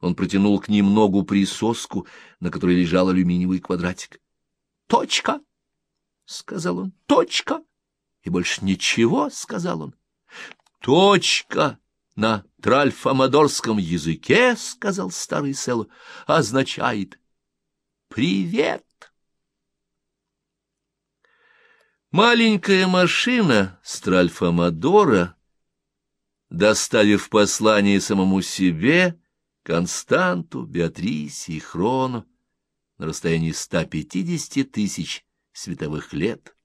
Он протянул к ним ногу присоску, на которой лежал алюминиевый квадратик. — Точка! — сказал он. — Точка! И больше ничего, — сказал он. — Точка! На тральфамадорском языке, — сказал старый Село, — означает «привет». Маленькая машина Стральфамадора, доставив послание самому себе, Константу, Беатрисе и Хрону на расстоянии 150 тысяч световых лет,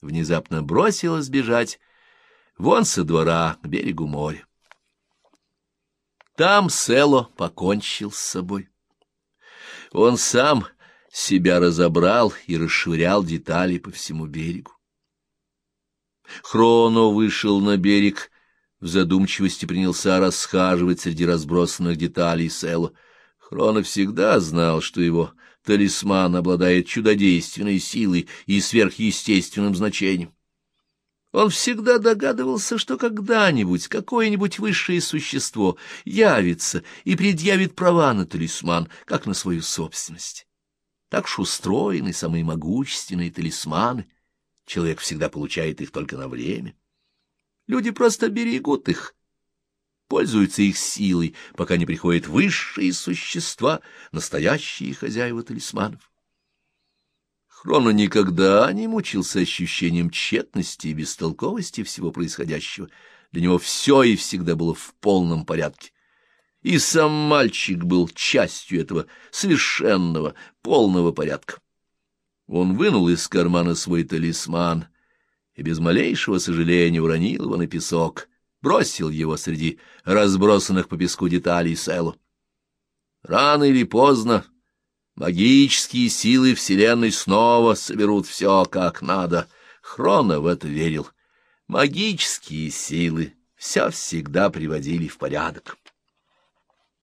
внезапно бросилась бежать вон со двора к берегу моря. Там Село покончил с собой. Он сам себя разобрал и расшвырял детали по всему берегу. Хроно вышел на берег, в задумчивости принялся расхаживать среди разбросанных деталей Село. Хроно всегда знал, что его талисман обладает чудодейственной силой и сверхъестественным значением. Он всегда догадывался, что когда-нибудь какое-нибудь высшее существо явится и предъявит права на талисман, как на свою собственность. Так уж устроены самые могущественные талисманы. Человек всегда получает их только на время. Люди просто берегут их, пользуются их силой, пока не приходят высшие существа, настоящие хозяева талисманов. Хроно никогда не мучился ощущением тщетности и бестолковости всего происходящего. Для него все и всегда было в полном порядке. И сам мальчик был частью этого совершенного, полного порядка. Он вынул из кармана свой талисман и без малейшего сожаления уронил его на песок, бросил его среди разбросанных по песку деталей Селу. Рано или поздно Магические силы Вселенной снова соберут все как надо. Хрона в это верил. Магические силы все всегда приводили в порядок.